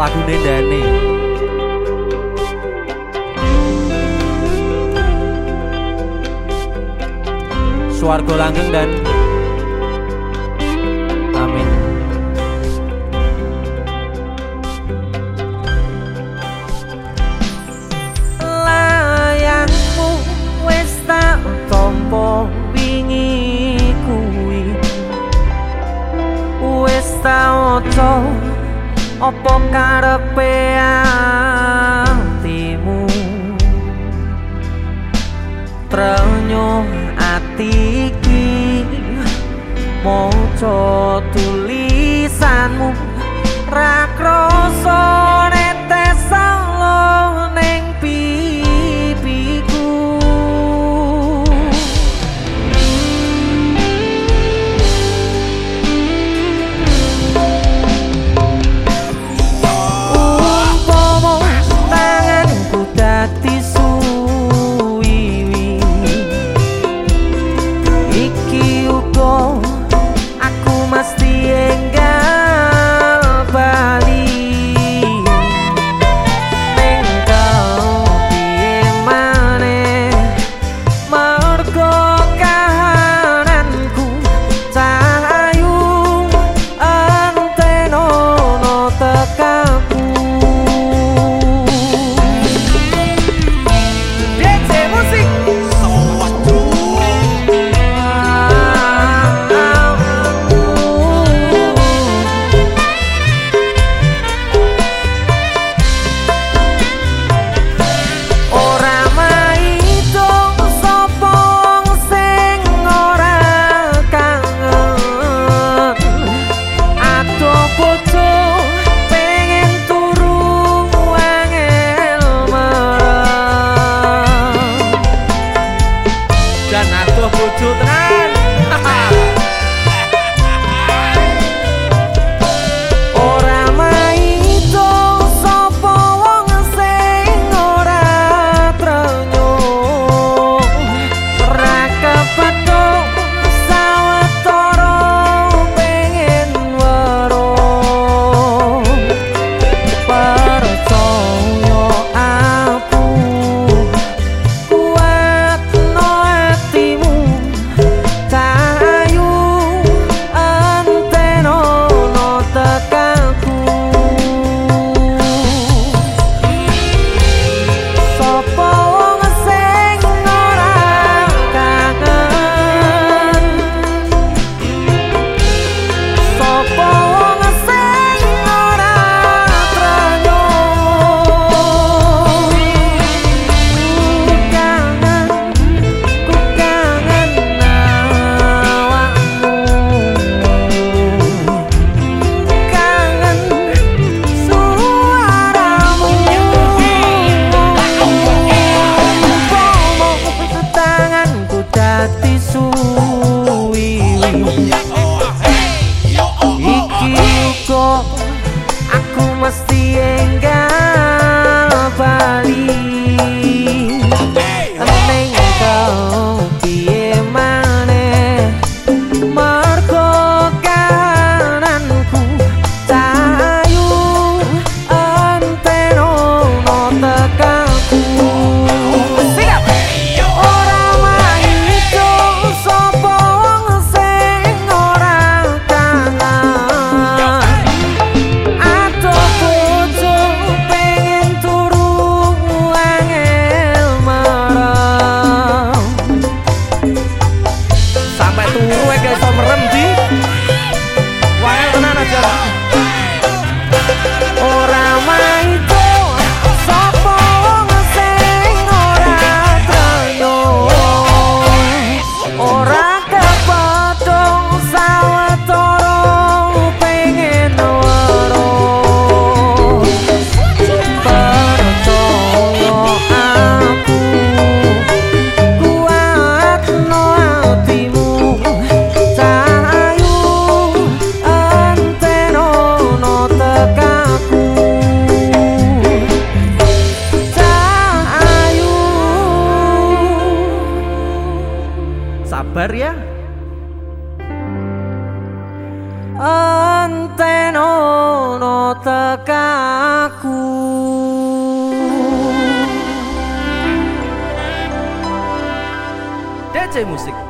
lagu Dane. Suargo langgeng dan opo karepe atimu? Trenyuh atiki Mojo tulisanmu. Rakro Sabar ya. Enten ono tekaku DC Musik